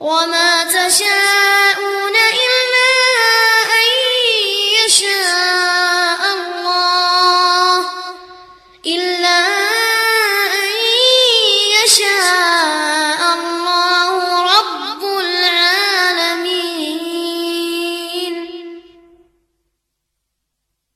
وما تشاءون إلا أن يشاء الله إلا